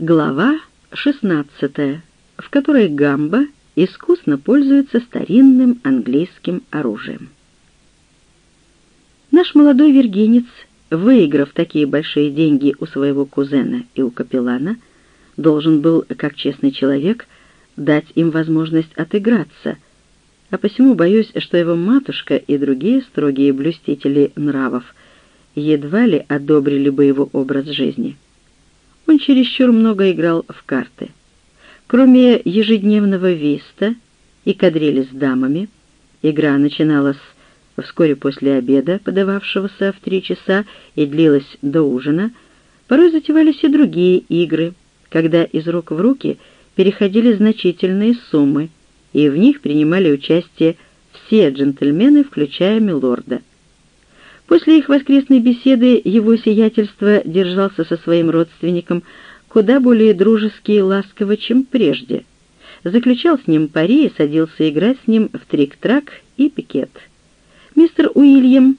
Глава 16, в которой Гамба искусно пользуется старинным английским оружием. Наш молодой виргинец, выиграв такие большие деньги у своего кузена и у капеллана, должен был, как честный человек, дать им возможность отыграться, а посему боюсь, что его матушка и другие строгие блюстители нравов едва ли одобрили бы его образ жизни. Он чересчур много играл в карты. Кроме ежедневного виста и кадрили с дамами, игра начиналась вскоре после обеда, подававшегося в три часа, и длилась до ужина, порой затевались и другие игры, когда из рук в руки переходили значительные суммы, и в них принимали участие все джентльмены, включая милорда. После их воскресной беседы его сиятельство держался со своим родственником куда более дружески и ласково, чем прежде. Заключал с ним пари и садился играть с ним в трик-трак и пикет. Мистер Уильям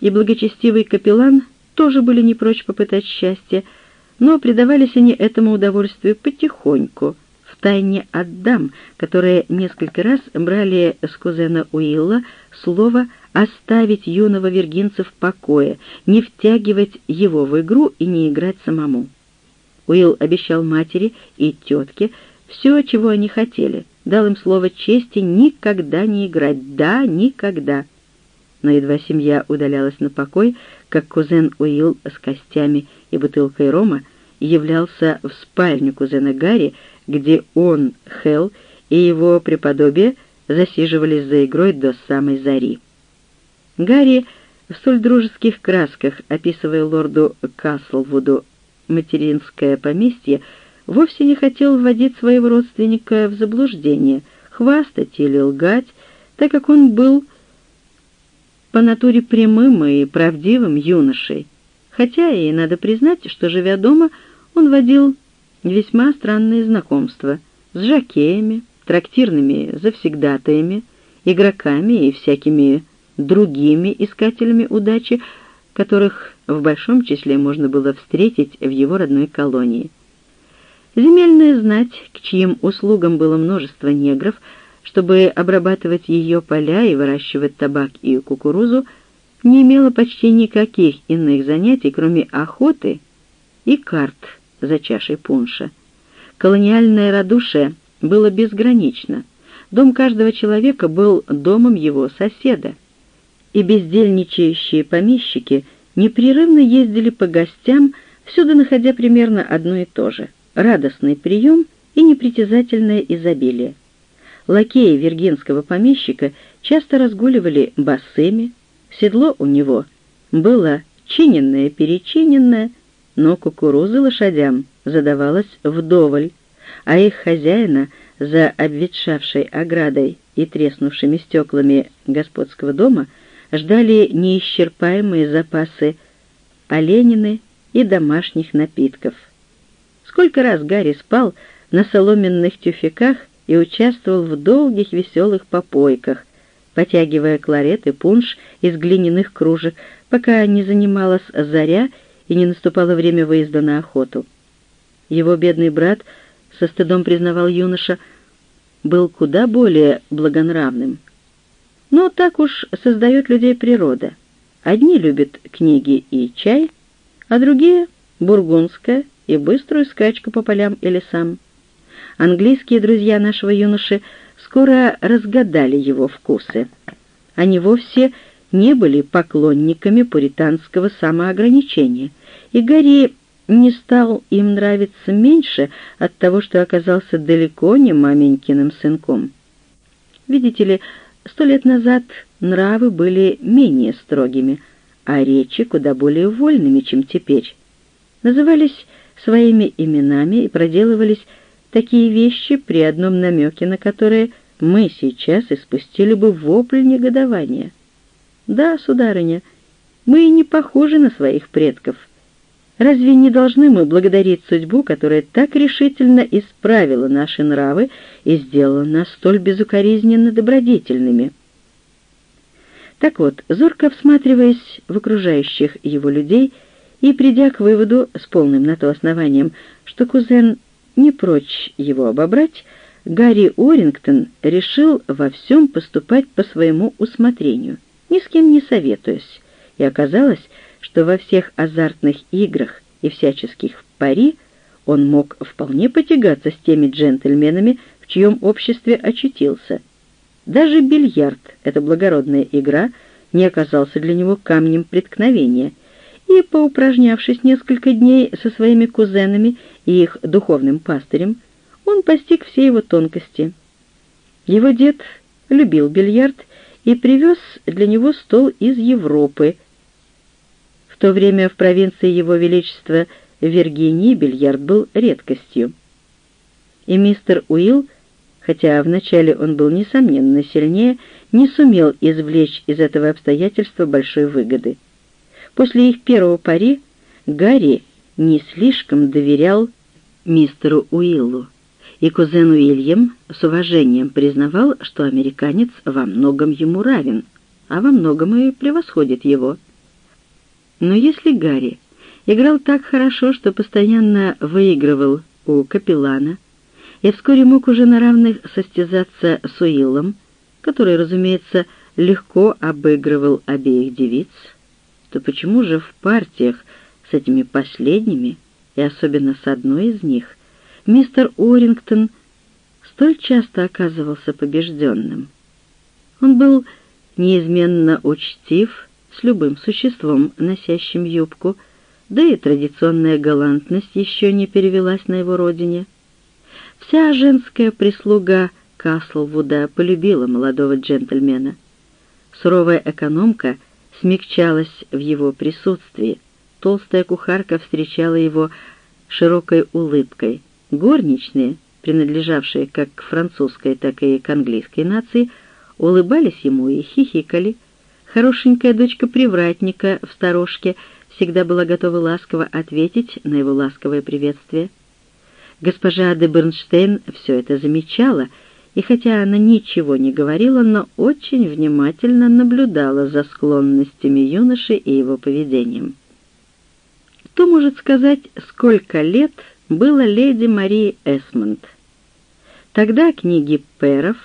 и благочестивый капеллан тоже были не прочь попытать счастье, но предавались они этому удовольствию потихоньку, втайне от дам, которые несколько раз брали с кузена Уилла слово оставить юного виргинца в покое, не втягивать его в игру и не играть самому. Уилл обещал матери и тетке все, чего они хотели, дал им слово чести никогда не играть, да, никогда. Но едва семья удалялась на покой, как кузен Уилл с костями и бутылкой рома являлся в спальню кузена Гарри, где он, Хелл и его преподобие засиживались за игрой до самой зари. Гарри в столь дружеских красках, описывая лорду Каслвуду материнское поместье, вовсе не хотел вводить своего родственника в заблуждение, хвастать или лгать, так как он был по натуре прямым и правдивым юношей, хотя и надо признать, что, живя дома, он водил весьма странные знакомства с жакеями, трактирными завсегдатаями, игроками и всякими другими искателями удачи, которых в большом числе можно было встретить в его родной колонии. Земельная знать, к чьим услугам было множество негров, чтобы обрабатывать ее поля и выращивать табак и кукурузу, не имела почти никаких иных занятий, кроме охоты и карт за чашей пунша. Колониальное радушие было безгранично. Дом каждого человека был домом его соседа и бездельничающие помещики непрерывно ездили по гостям, всюду находя примерно одно и то же — радостный прием и непритязательное изобилие. Лакеи виргинского помещика часто разгуливали босыми, седло у него было чиненное-перечиненное, но кукурузы лошадям задавалось вдоволь, а их хозяина за обветшавшей оградой и треснувшими стеклами господского дома — ждали неисчерпаемые запасы оленины и домашних напитков. Сколько раз Гарри спал на соломенных тюфяках и участвовал в долгих веселых попойках, потягивая кларет и пунш из глиняных кружек, пока не занималась заря и не наступало время выезда на охоту. Его бедный брат, со стыдом признавал юноша, был куда более благонравным — но так уж создает людей природа. Одни любят книги и чай, а другие — бургундское и быструю скачку по полям и лесам. Английские друзья нашего юноши скоро разгадали его вкусы. Они вовсе не были поклонниками пуританского самоограничения, и Гарри не стал им нравиться меньше от того, что оказался далеко не маменькиным сынком. Видите ли, Сто лет назад нравы были менее строгими, а речи куда более вольными, чем теперь. Назывались своими именами и проделывались такие вещи при одном намеке, на которые мы сейчас испустили бы вопль негодования. Да, сударыня, мы и не похожи на своих предков — Разве не должны мы благодарить судьбу, которая так решительно исправила наши нравы и сделала нас столь безукоризненно добродетельными? Так вот, зорко всматриваясь в окружающих его людей и, придя к выводу с полным на то основанием, что кузен не прочь его обобрать, Гарри Орингтон решил во всем поступать по своему усмотрению, ни с кем не советуясь, и оказалось, что во всех азартных играх и всяческих пари он мог вполне потягаться с теми джентльменами, в чьем обществе очутился. Даже бильярд, эта благородная игра, не оказался для него камнем преткновения, и, поупражнявшись несколько дней со своими кузенами и их духовным пастырем, он постиг все его тонкости. Его дед любил бильярд и привез для него стол из Европы. То время в провинции Его Величества Виргинии бильярд был редкостью. И мистер Уилл, хотя вначале он был несомненно сильнее, не сумел извлечь из этого обстоятельства большой выгоды. После их первого пари Гарри не слишком доверял мистеру Уиллу, и кузен Уильям с уважением признавал, что американец во многом ему равен, а во многом и превосходит его. Но если Гарри играл так хорошо, что постоянно выигрывал у капеллана, и вскоре мог уже на равных состязаться с Уиллом, который, разумеется, легко обыгрывал обеих девиц, то почему же в партиях с этими последними, и особенно с одной из них, мистер Орингтон столь часто оказывался побежденным? Он был неизменно учтив с любым существом, носящим юбку, да и традиционная галантность еще не перевелась на его родине. Вся женская прислуга Каслвуда полюбила молодого джентльмена. Суровая экономка смягчалась в его присутствии. Толстая кухарка встречала его широкой улыбкой. Горничные, принадлежавшие как к французской, так и к английской нации, улыбались ему и хихикали. Хорошенькая дочка привратника в сторожке всегда была готова ласково ответить на его ласковое приветствие. Госпожа де Бернштейн все это замечала, и хотя она ничего не говорила, но очень внимательно наблюдала за склонностями юноши и его поведением. Кто может сказать, сколько лет было леди Марии Эсмонд? Тогда книги Перов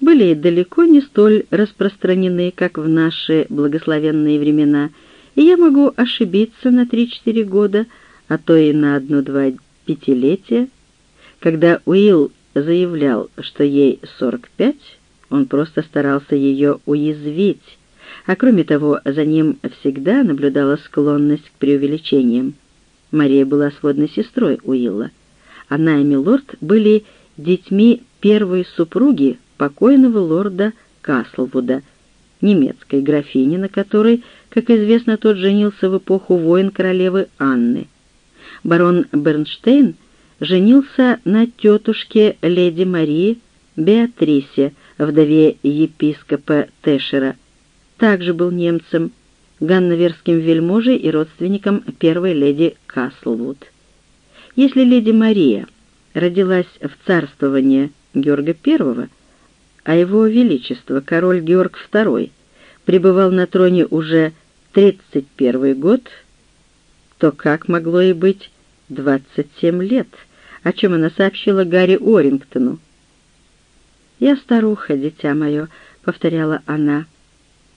были далеко не столь распространены, как в наши благословенные времена, и я могу ошибиться на три-четыре года, а то и на одно-два пятилетия. Когда Уилл заявлял, что ей 45, он просто старался ее уязвить, а кроме того, за ним всегда наблюдала склонность к преувеличениям. Мария была сводной сестрой Уилла. Она и Милорд были детьми первой супруги покойного лорда Каслвуда, немецкой графини, на которой, как известно, тот женился в эпоху войн королевы Анны. Барон Бернштейн женился на тетушке леди Марии Беатрисе, вдове епископа Тэшера. Также был немцем, ганноверским вельможей и родственником первой леди Каслвуд. Если леди Мария родилась в царствовании Георга I, а его величество, король Георг II, пребывал на троне уже 31 год, то как могло и быть 27 лет, о чем она сообщила Гарри Орингтону. «Я старуха, дитя мое», — повторяла она.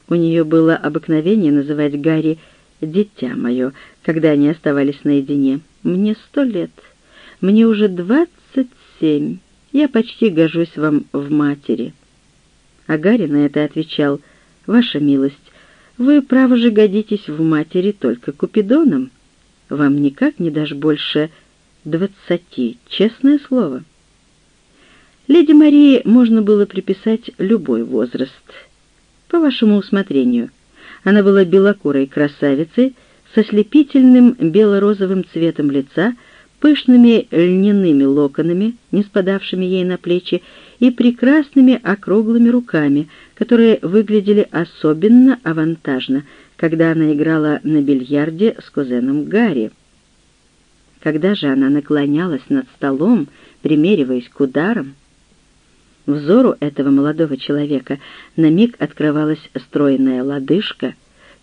У нее было обыкновение называть Гарри «дитя мое», когда они оставались наедине. «Мне сто лет. Мне уже двадцать семь. Я почти гожусь вам в матери». А Гарри на это отвечал, «Ваша милость, вы, право же, годитесь в матери только Купидоном» вам никак не дашь больше двадцати, честное слово. Леди Марии можно было приписать любой возраст. По вашему усмотрению. Она была белокурой красавицей со слепительным бело-розовым цветом лица, пышными льняными локонами, не спадавшими ей на плечи, и прекрасными округлыми руками, которые выглядели особенно авантажно, когда она играла на бильярде с кузеном Гарри. Когда же она наклонялась над столом, примериваясь к ударам, взору этого молодого человека на миг открывалась стройная лодыжка,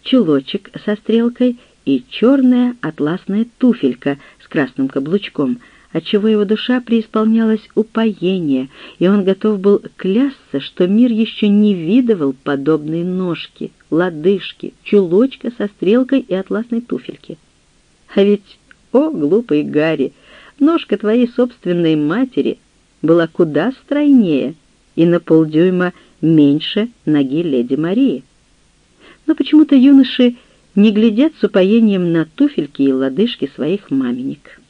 чулочек со стрелкой и черная атласная туфелька с красным каблучком, отчего его душа преисполнялась упоения, и он готов был клясться, что мир еще не видывал подобной ножки, лодыжки, чулочка со стрелкой и атласной туфельки. А ведь, о, глупый Гарри, ножка твоей собственной матери была куда стройнее и на полдюйма меньше ноги леди Марии. Но почему-то юноши не глядят с упоением на туфельки и лодыжки своих маменек.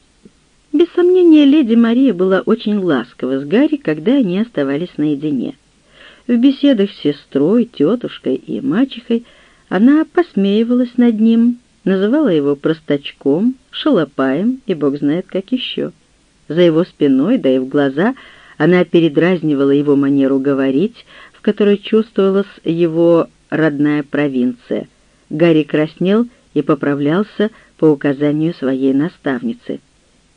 Без сомнения, леди Мария была очень ласкова с Гарри, когда они оставались наедине. В беседах с сестрой, тетушкой и мачехой она посмеивалась над ним, называла его простачком, шалопаем и бог знает как еще. За его спиной, да и в глаза, она передразнивала его манеру говорить, в которой чувствовалась его родная провинция. Гарри краснел и поправлялся по указанию своей наставницы.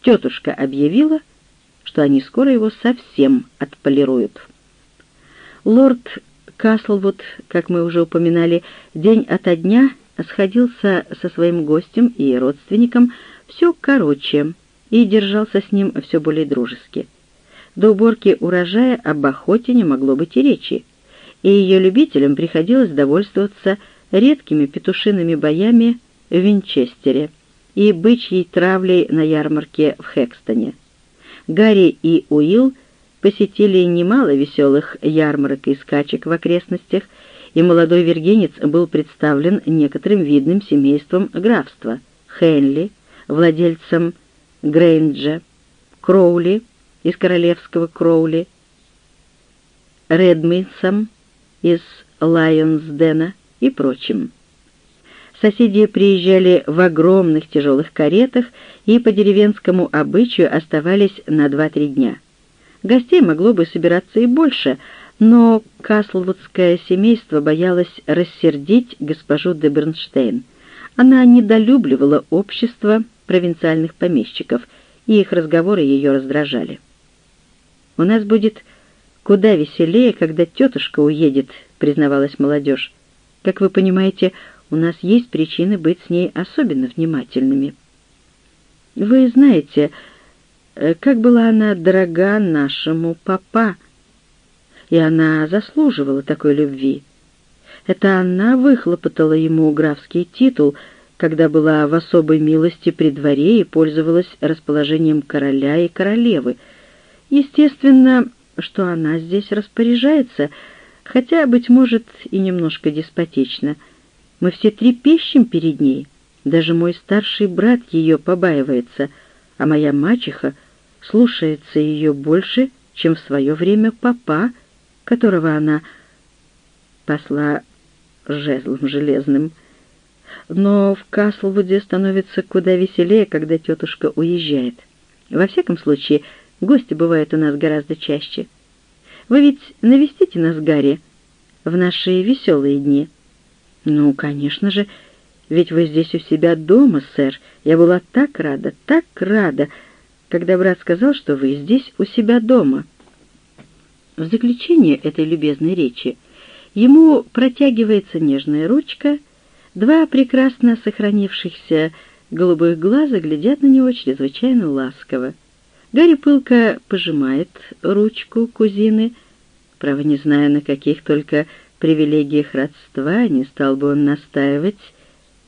Тетушка объявила, что они скоро его совсем отполируют. Лорд Каслвуд, как мы уже упоминали, день ото дня сходился со своим гостем и родственником все короче и держался с ним все более дружески. До уборки урожая об охоте не могло быть и речи, и ее любителям приходилось довольствоваться редкими петушиными боями в Винчестере и бычьей травлей на ярмарке в Хекстоне. Гарри и Уилл посетили немало веселых ярмарок и скачек в окрестностях, и молодой вергенец был представлен некоторым видным семейством графства — Хенли, владельцем Грейнджа, Кроули из королевского Кроули, Редминсом из Лайонсдена и прочим. Соседи приезжали в огромных тяжелых каретах и по деревенскому обычаю оставались на два-три дня. Гостей могло бы собираться и больше, но Каслвудское семейство боялось рассердить госпожу де Бернштейн. Она недолюбливала общество провинциальных помещиков, и их разговоры ее раздражали. «У нас будет куда веселее, когда тетушка уедет», — признавалась молодежь. «Как вы понимаете, у нас есть причины быть с ней особенно внимательными». «Вы знаете, Э, как была она дорога нашему папа, и она заслуживала такой любви. Это она выхлопотала ему графский титул, когда была в особой милости при дворе и пользовалась расположением короля и королевы. Естественно, что она здесь распоряжается, хотя, быть может, и немножко деспотично. Мы все трепещем перед ней, даже мой старший брат ее побаивается, а моя мачеха слушается ее больше, чем в свое время папа, которого она посла жезлом железным. Но в Каслвуде становится куда веселее, когда тетушка уезжает. Во всяком случае, гости бывают у нас гораздо чаще. Вы ведь навестите нас, Гарри, в наши веселые дни? Ну, конечно же, ведь вы здесь у себя дома, сэр. Я была так рада, так рада, когда брат сказал, что вы здесь у себя дома. В заключение этой любезной речи ему протягивается нежная ручка, два прекрасно сохранившихся голубых глаза глядят на него чрезвычайно ласково. Гарри пылко пожимает ручку кузины, право не зная, на каких только привилегиях родства, не стал бы он настаивать,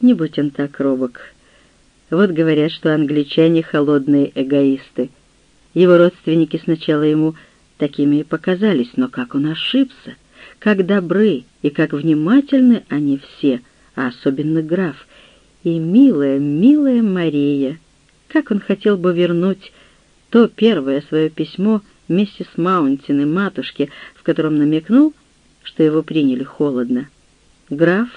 не будь он так робок. Вот говорят, что англичане холодные эгоисты. Его родственники сначала ему такими и показались, но как он ошибся, как добры и как внимательны они все, а особенно граф. И милая, милая Мария, как он хотел бы вернуть то первое свое письмо миссис Маунтин и матушке, в котором намекнул, что его приняли холодно. Граф,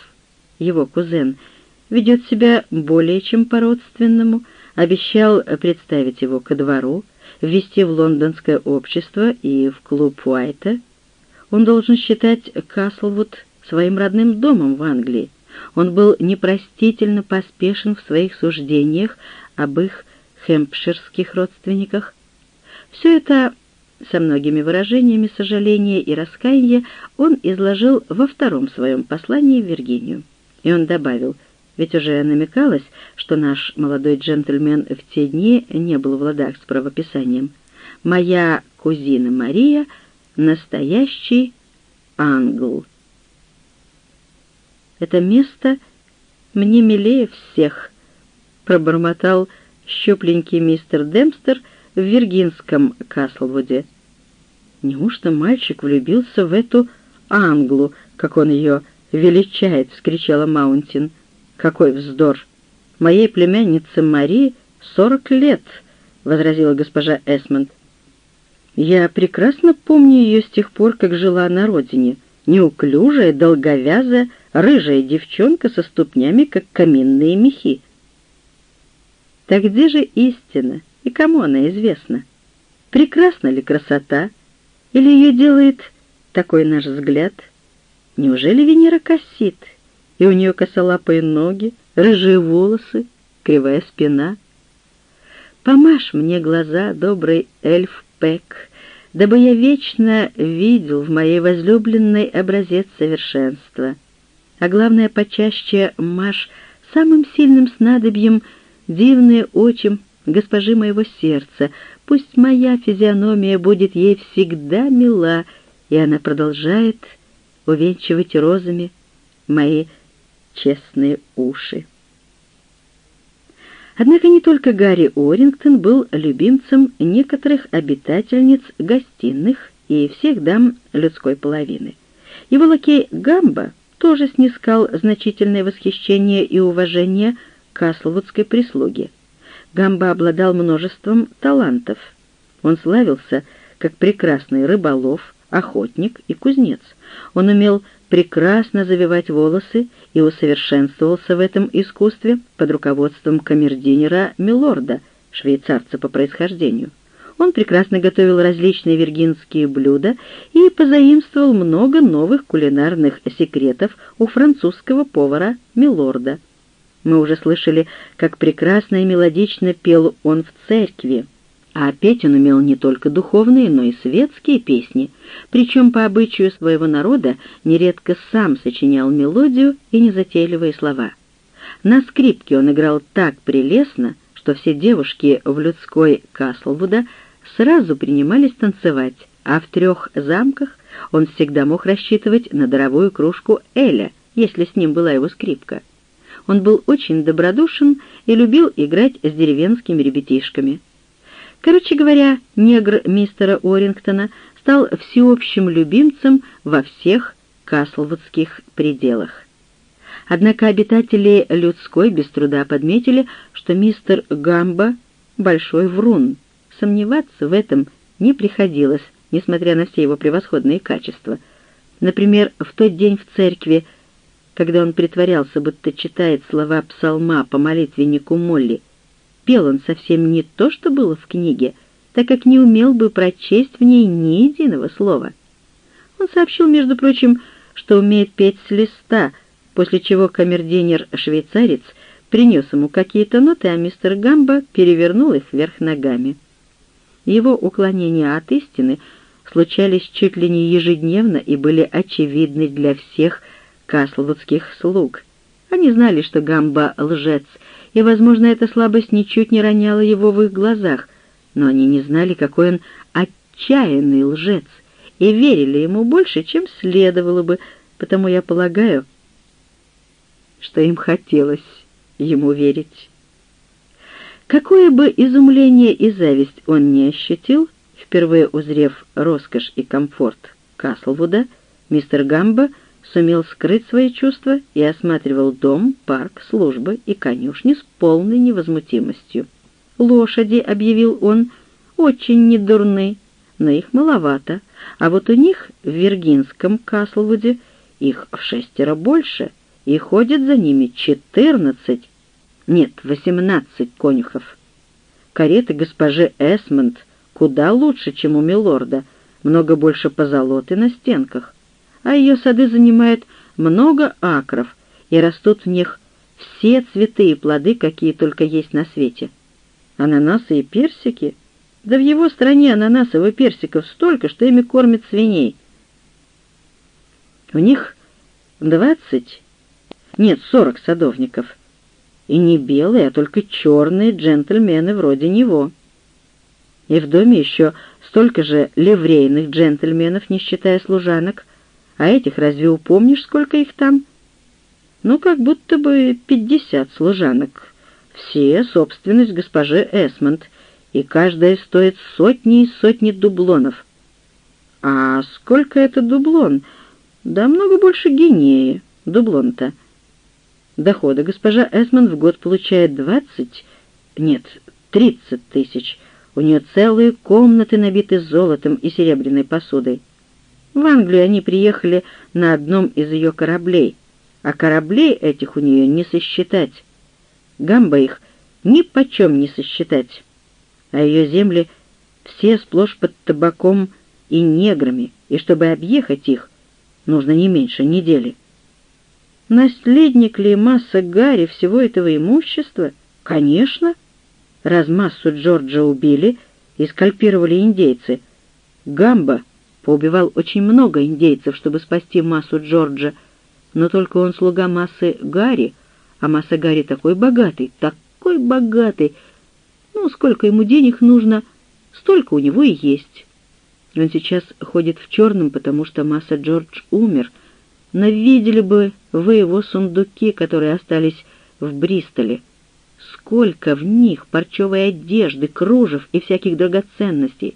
его кузен, — ведет себя более чем по-родственному, обещал представить его ко двору, ввести в лондонское общество и в клуб Уайта. Он должен считать Каслвуд своим родным домом в Англии. Он был непростительно поспешен в своих суждениях об их хэмпширских родственниках. Все это со многими выражениями сожаления и раскаяния он изложил во втором своем послании в Виргинию. И он добавил — ведь уже намекалось, что наш молодой джентльмен в те дни не был в ладах с правописанием. «Моя кузина Мария — настоящий англ». Это место мне милее всех, пробормотал щупленький мистер Демпстер в виргинском Каслвуде. Неужто мальчик влюбился в эту Англу, как он ее величает, — вскричала Маунтин. Какой вздор! Моей племяннице Марии сорок лет, — возразила госпожа Эсмонд. Я прекрасно помню ее с тех пор, как жила на родине. Неуклюжая, долговязая, рыжая девчонка со ступнями, как каминные мехи. Так где же истина и кому она известна? Прекрасна ли красота? Или ее делает такой наш взгляд? Неужели Венера косит, и у нее косолапые ноги, рыжие волосы, кривая спина? Помажь мне глаза, добрый эльф Пек, дабы я вечно видел в моей возлюбленной образец совершенства. А главное, почаще маш самым сильным снадобьем — дивные очи госпожи моего сердца, пусть моя физиономия будет ей всегда мила, и она продолжает увенчивать розами мои честные уши. Однако не только Гарри Орингтон был любимцем некоторых обитательниц гостиных и всех дам людской половины. Его лакей Гамба тоже снискал значительное восхищение и уважение каслвудской прислуги. Гамба обладал множеством талантов. Он славился как прекрасный рыболов, охотник и кузнец. Он умел прекрасно завивать волосы и усовершенствовался в этом искусстве под руководством камердинера Милорда, швейцарца по происхождению. Он прекрасно готовил различные виргинские блюда и позаимствовал много новых кулинарных секретов у французского повара Милорда – мы уже слышали, как прекрасно и мелодично пел он в церкви. А петь он умел не только духовные, но и светские песни, причем по обычаю своего народа нередко сам сочинял мелодию и незатейливые слова. На скрипке он играл так прелестно, что все девушки в людской Каслвуда сразу принимались танцевать, а в трех замках он всегда мог рассчитывать на даровую кружку Эля, если с ним была его скрипка. Он был очень добродушен и любил играть с деревенскими ребятишками. Короче говоря, негр мистера Орингтона стал всеобщим любимцем во всех каслвудских пределах. Однако обитатели людской без труда подметили, что мистер Гамба — большой врун. Сомневаться в этом не приходилось, несмотря на все его превосходные качества. Например, в тот день в церкви когда он притворялся, будто читает слова псалма по молитвеннику Молли. Пел он совсем не то, что было в книге, так как не умел бы прочесть в ней ни единого слова. Он сообщил, между прочим, что умеет петь с листа, после чего камердинер-швейцарец принес ему какие-то ноты, а мистер Гамба перевернул их вверх ногами. Его уклонения от истины случались чуть ли не ежедневно и были очевидны для всех, каслвудских слуг. Они знали, что Гамба — лжец, и, возможно, эта слабость ничуть не роняла его в их глазах, но они не знали, какой он отчаянный лжец, и верили ему больше, чем следовало бы, потому я полагаю, что им хотелось ему верить. Какое бы изумление и зависть он не ощутил, впервые узрев роскошь и комфорт Каслвуда, мистер Гамба — сумел скрыть свои чувства и осматривал дом, парк, службы и конюшни с полной невозмутимостью. «Лошади», — объявил он, — «очень недурны, но их маловато, а вот у них в Виргинском Каслвуде их в шестеро больше, и ходят за ними четырнадцать, нет, восемнадцать конюхов. Кареты госпожи Эсмонд куда лучше, чем у милорда, много больше позолоты на стенках а ее сады занимают много акров, и растут в них все цветы и плоды, какие только есть на свете. Ананасы и персики? Да в его стране ананасов и персиков столько, что ими кормят свиней. У них двадцать, нет, сорок садовников, и не белые, а только черные джентльмены вроде него. И в доме еще столько же ливрейных джентльменов, не считая служанок. А этих разве упомнишь, сколько их там? Ну, как будто бы пятьдесят служанок. Все собственность госпожи Эсмонд, и каждая стоит сотни и сотни дублонов. А сколько это дублон? Да много больше гинеи, дублон-то. Дохода госпожа Эсмонд в год получает двадцать, нет, тридцать тысяч. У нее целые комнаты набиты золотом и серебряной посудой. В Англию они приехали на одном из ее кораблей, а кораблей этих у нее не сосчитать. Гамба их ни почем не сосчитать, а ее земли все сплошь под табаком и неграми, и чтобы объехать их, нужно не меньше недели. Наследник ли масса Гарри всего этого имущества? Конечно. Раз массу Джорджа убили и скальпировали индейцы. Гамба поубивал очень много индейцев, чтобы спасти массу Джорджа, но только он слуга массы Гарри, а масса Гарри такой богатый, такой богатый. Ну, сколько ему денег нужно, столько у него и есть. Он сейчас ходит в черном, потому что масса Джордж умер. Но видели бы вы его сундуки, которые остались в Бристоле. Сколько в них парчевой одежды, кружев и всяких драгоценностей.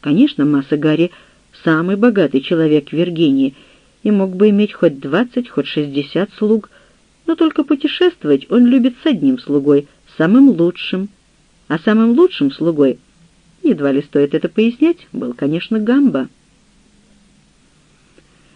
Конечно, масса Гарри — самый богатый человек в Виргинии и мог бы иметь хоть двадцать, хоть шестьдесят слуг, но только путешествовать он любит с одним слугой, самым лучшим. А самым лучшим слугой, едва ли стоит это пояснять, был, конечно, Гамба.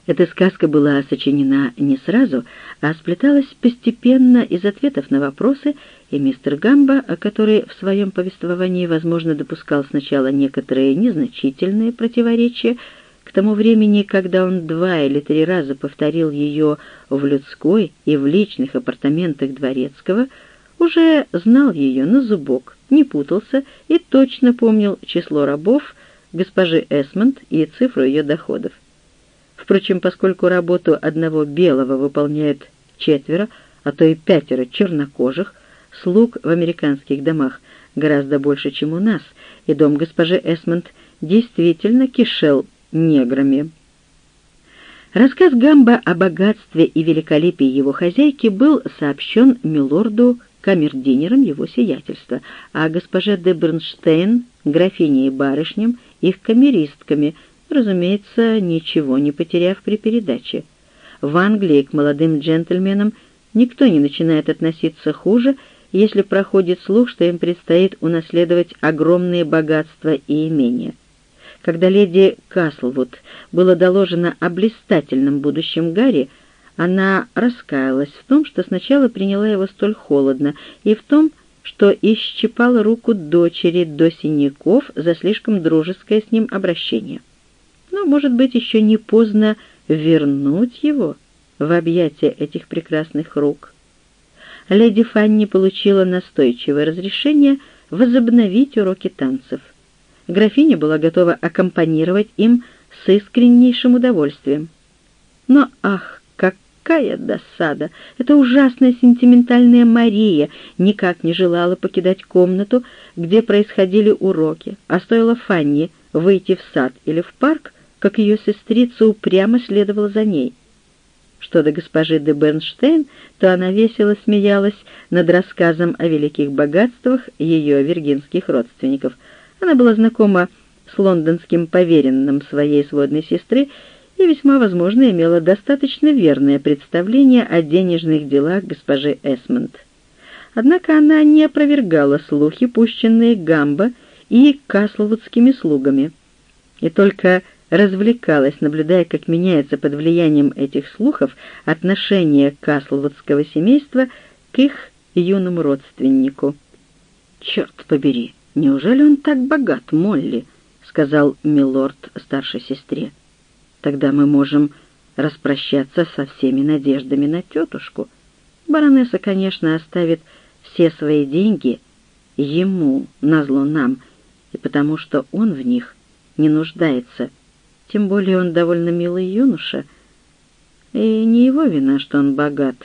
Эта сказка была сочинена не сразу, а сплеталась постепенно из ответов на вопросы, и мистер Гамба, который в своем повествовании, возможно, допускал сначала некоторые незначительные противоречия, к тому времени, когда он два или три раза повторил ее в людской и в личных апартаментах Дворецкого, уже знал ее на зубок, не путался и точно помнил число рабов госпожи Эсмонд и цифру ее доходов. Впрочем, поскольку работу одного белого выполняют четверо, а то и пятеро чернокожих, слуг в американских домах гораздо больше, чем у нас, и дом госпожи Эсмонд действительно кишел неграми. Рассказ Гамба о богатстве и великолепии его хозяйки был сообщен милорду камердинером его сиятельства, а госпоже де Бернштейн, графиней и барышням, их камеристками — разумеется, ничего не потеряв при передаче. В Англии к молодым джентльменам никто не начинает относиться хуже, если проходит слух, что им предстоит унаследовать огромные богатства и имения. Когда леди Каслвуд было доложено о блистательном будущем Гарри, она раскаялась в том, что сначала приняла его столь холодно, и в том, что исчипала руку дочери до синяков за слишком дружеское с ним обращение но, может быть, еще не поздно вернуть его в объятия этих прекрасных рук. Леди Фанни получила настойчивое разрешение возобновить уроки танцев. Графиня была готова аккомпанировать им с искреннейшим удовольствием. Но, ах, какая досада! Эта ужасная сентиментальная Мария никак не желала покидать комнату, где происходили уроки, а стоило Фанни выйти в сад или в парк, как ее сестрица упрямо следовала за ней. Что до госпожи де Бернштейн, то она весело смеялась над рассказом о великих богатствах ее виргинских родственников. Она была знакома с лондонским поверенным своей сводной сестры и весьма возможно имела достаточно верное представление о денежных делах госпожи Эсмонд. Однако она не опровергала слухи, пущенные Гамбо и Каслвудскими слугами. И только развлекалась, наблюдая, как меняется под влиянием этих слухов отношение Каслвудского семейства к их юному родственнику. «Черт побери, неужели он так богат, Молли?» — сказал милорд старшей сестре. «Тогда мы можем распрощаться со всеми надеждами на тетушку. Баронесса, конечно, оставит все свои деньги ему, назло нам, и потому что он в них не нуждается». Тем более он довольно милый юноша, и не его вина, что он богат.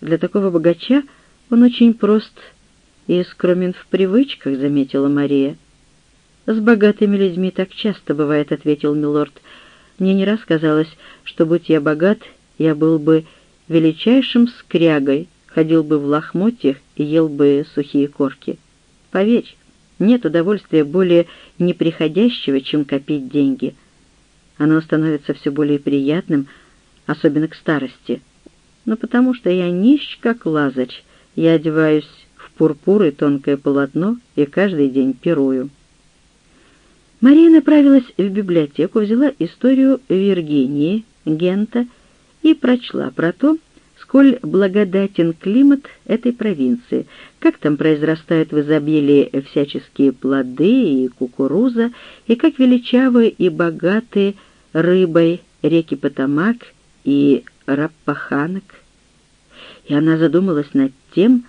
Для такого богача «Он очень прост и скромен в привычках», — заметила Мария. «С богатыми людьми так часто бывает», — ответил милорд. «Мне не раз казалось, что, будь я богат, я был бы величайшим скрягой, ходил бы в лохмотьях и ел бы сухие корки. Поверь, нет удовольствия более неприходящего, чем копить деньги. Оно становится все более приятным, особенно к старости. Но потому что я нищ, как лазарь, я одеваюсь в пурпур и тонкое полотно и каждый день пирую. Мария направилась в библиотеку, взяла историю Виргинии, Гента и прочла про то, сколь благодатен климат этой провинции, как там произрастают в изобилии всяческие плоды и кукуруза, и как величавы и богаты рыбой реки Потамак и Раппаханок. И она задумалась над тем,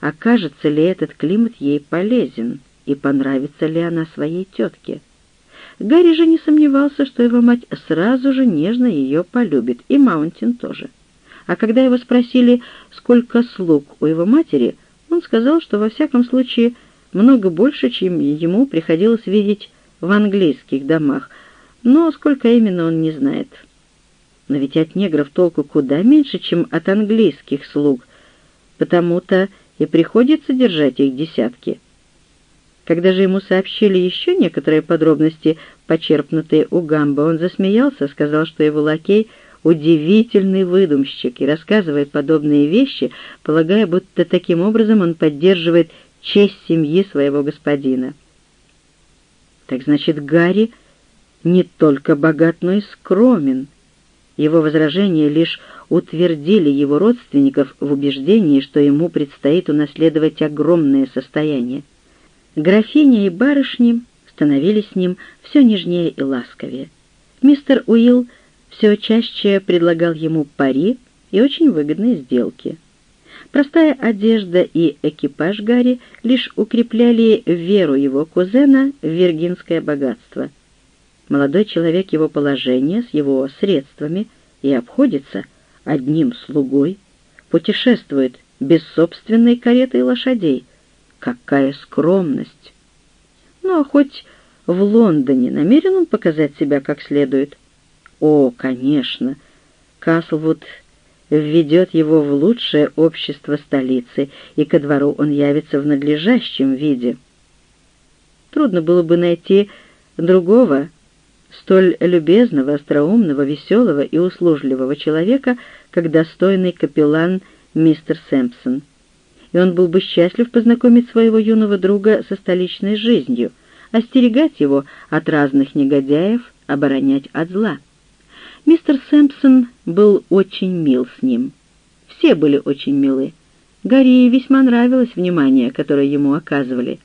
окажется ли этот климат ей полезен и понравится ли она своей тетке. Гарри же не сомневался, что его мать сразу же нежно ее полюбит, и Маунтин тоже. А когда его спросили, сколько слуг у его матери, он сказал, что во всяком случае много больше, чем ему приходилось видеть в английских домах, но сколько именно он не знает. Но ведь от негров толку куда меньше, чем от английских слуг, потому-то и приходится держать их десятки. Когда же ему сообщили еще некоторые подробности, почерпнутые у Гамба, он засмеялся, сказал, что его лакей — удивительный выдумщик и рассказывает подобные вещи, полагая, будто таким образом он поддерживает честь семьи своего господина. Так значит, Гарри не только богат, но и скромен. Его возражения лишь утвердили его родственников в убеждении, что ему предстоит унаследовать огромное состояние. Графиня и барышни становились с ним все нежнее и ласковее. Мистер Уилл все чаще предлагал ему пари и очень выгодные сделки. Простая одежда и экипаж Гарри лишь укрепляли веру его кузена в виргинское богатство. Молодой человек его положения с его средствами и обходится одним слугой, путешествует без собственной кареты и лошадей. Какая скромность! Ну, а хоть в Лондоне намерен он показать себя как следует. О, конечно, Каслвуд введет его в лучшее общество столицы, и ко двору он явится в надлежащем виде. Трудно было бы найти другого, столь любезного, остроумного, веселого и услужливого человека, как достойный капеллан мистер Сэмпсон. И он был бы счастлив познакомить своего юного друга со столичной жизнью, остерегать его от разных негодяев, оборонять от зла. Мистер Сэмпсон был очень мил с ним. Все были очень милы. Гарри весьма нравилось внимание, которое ему оказывали.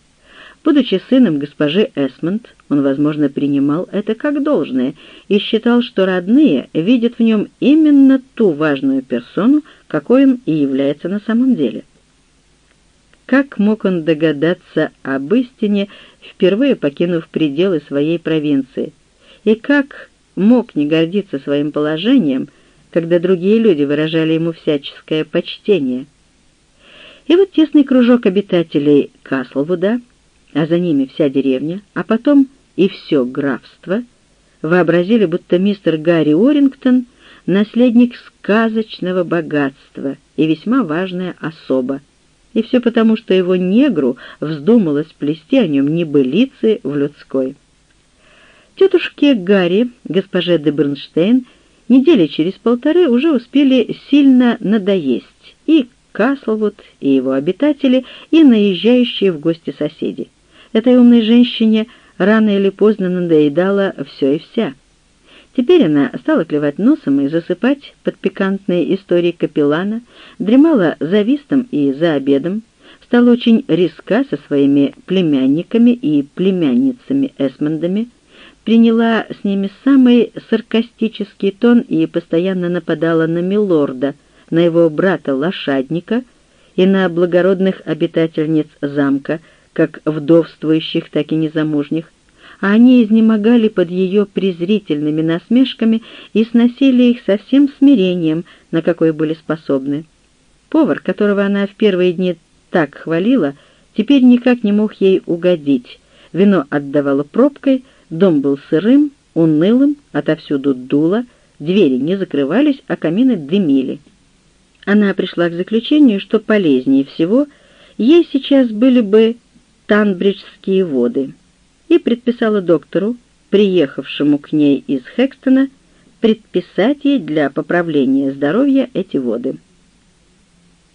Будучи сыном госпожи Эсмонд, он, возможно, принимал это как должное и считал, что родные видят в нем именно ту важную персону, какой он и является на самом деле. Как мог он догадаться об истине, впервые покинув пределы своей провинции? И как мог не гордиться своим положением, когда другие люди выражали ему всяческое почтение. И вот тесный кружок обитателей Каслвуда, а за ними вся деревня, а потом и все графство, вообразили, будто мистер Гарри Орингтон — наследник сказочного богатства и весьма важная особа. И все потому, что его негру вздумалось плести о нем небылицы в людской. Тетушке Гарри, госпоже де Бернштейн, недели через полторы уже успели сильно надоесть и Каслвуд, и его обитатели, и наезжающие в гости соседи. Этой умной женщине рано или поздно надоедало все и вся. Теперь она стала клевать носом и засыпать под пикантные истории капеллана, дремала за вистом и за обедом, стала очень резка со своими племянниками и племянницами Эсмондами, приняла с ними самый саркастический тон и постоянно нападала на Милорда, на его брата-лошадника и на благородных обитательниц замка, как вдовствующих, так и незамужних, а они изнемогали под ее презрительными насмешками и сносили их со всем смирением, на какое были способны. Повар, которого она в первые дни так хвалила, теперь никак не мог ей угодить. Вино отдавало пробкой, дом был сырым, унылым, отовсюду дуло, двери не закрывались, а камины дымили. Она пришла к заключению, что полезнее всего ей сейчас были бы Танбриджские воды, и предписала доктору, приехавшему к ней из Хекстона, предписать ей для поправления здоровья эти воды.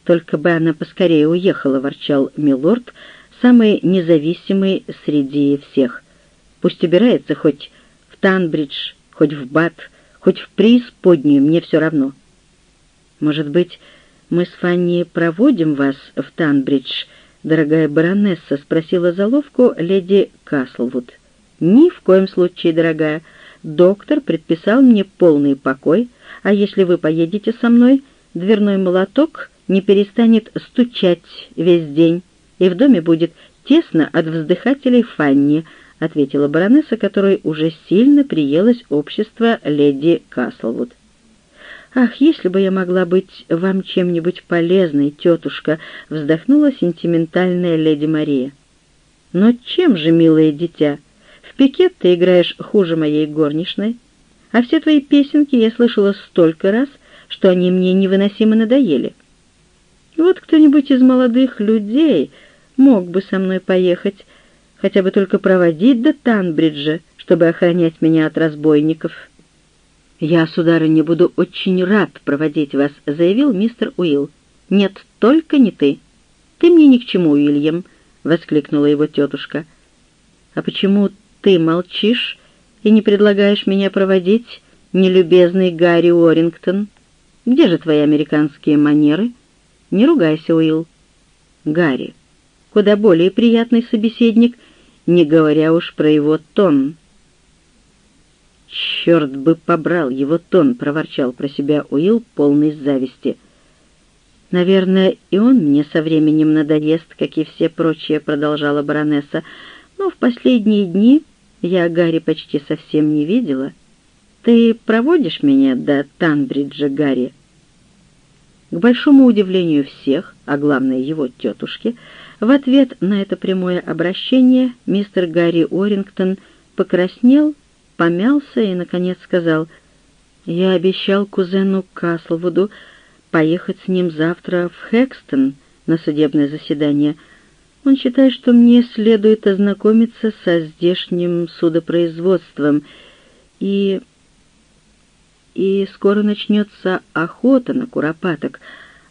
«Только бы она поскорее уехала», — ворчал Милорд, самый независимый среди всех. «Пусть убирается хоть в Танбридж, хоть в Бат, хоть в преисподнюю, мне все равно». «Может быть, мы с Фанни проводим вас в Танбридж?» Дорогая баронесса?» — спросила заловку леди Каслвуд. «Ни в коем случае, дорогая. Доктор предписал мне полный покой, а если вы поедете со мной, дверной молоток не перестанет стучать весь день, и в доме будет тесно от вздыхателей Фанни», — ответила баронесса, которой уже сильно приелось общество леди Каслвуд. «Ах, если бы я могла быть вам чем-нибудь полезной, тетушка!» — вздохнула сентиментальная леди Мария. «Но чем же, милое дитя? В пикет ты играешь хуже моей горничной, а все твои песенки я слышала столько раз, что они мне невыносимо надоели. Вот кто-нибудь из молодых людей мог бы со мной поехать, хотя бы только проводить до Танбриджа, чтобы охранять меня от разбойников». «Я, сударыня, буду очень рад проводить вас», — заявил мистер Уилл. «Нет, только не ты. Ты мне ни к чему, Уильям», — воскликнула его тетушка. «А почему ты молчишь и не предлагаешь меня проводить, нелюбезный Гарри Уоррингтон? Где же твои американские манеры? Не ругайся, Уилл». «Гарри, куда более приятный собеседник, не говоря уж про его тон». «Черт бы побрал его тон!» — проворчал про себя Уилл, полный зависти. «Наверное, и он мне со временем надоест, как и все прочие», — продолжала баронесса. «Но в последние дни я Гарри почти совсем не видела. Ты проводишь меня до Танбриджа, Гарри?» К большому удивлению всех, а главное его тетушки, в ответ на это прямое обращение мистер Гарри Орингтон покраснел помялся и, наконец, сказал, «Я обещал кузену Каслвуду поехать с ним завтра в Хэкстон на судебное заседание. Он считает, что мне следует ознакомиться со здешним судопроизводством, и... и скоро начнется охота на куропаток,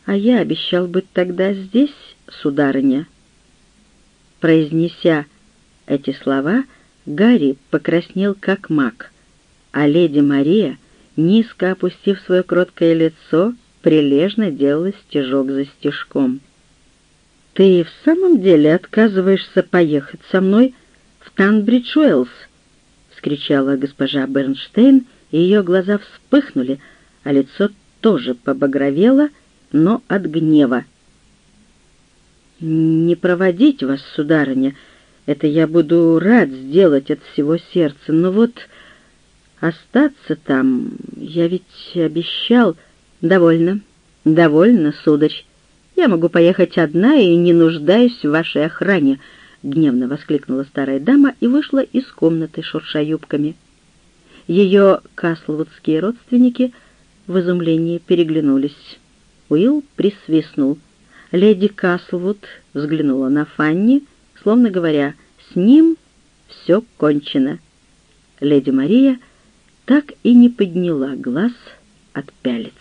а я обещал быть тогда здесь, сударыня». Произнеся эти слова, — Гарри покраснел как маг, а леди Мария, низко опустив свое кроткое лицо, прилежно делала стежок за стежком. «Ты в самом деле отказываешься поехать со мной в Танбридж-Уэллс?» — вскричала госпожа Бернштейн, и ее глаза вспыхнули, а лицо тоже побагровело, но от гнева. «Не проводить вас, сударыня!» Это я буду рад сделать от всего сердца, но вот остаться там я ведь обещал. Довольно, довольно, сударь. Я могу поехать одна и не нуждаюсь в вашей охране, — гневно воскликнула старая дама и вышла из комнаты, шурша юбками. Ее каслвудские родственники в изумлении переглянулись. Уилл присвистнул. Леди Каслвуд взглянула на Фанни, словно говоря, с ним все кончено. Леди Мария так и не подняла глаз от пялец.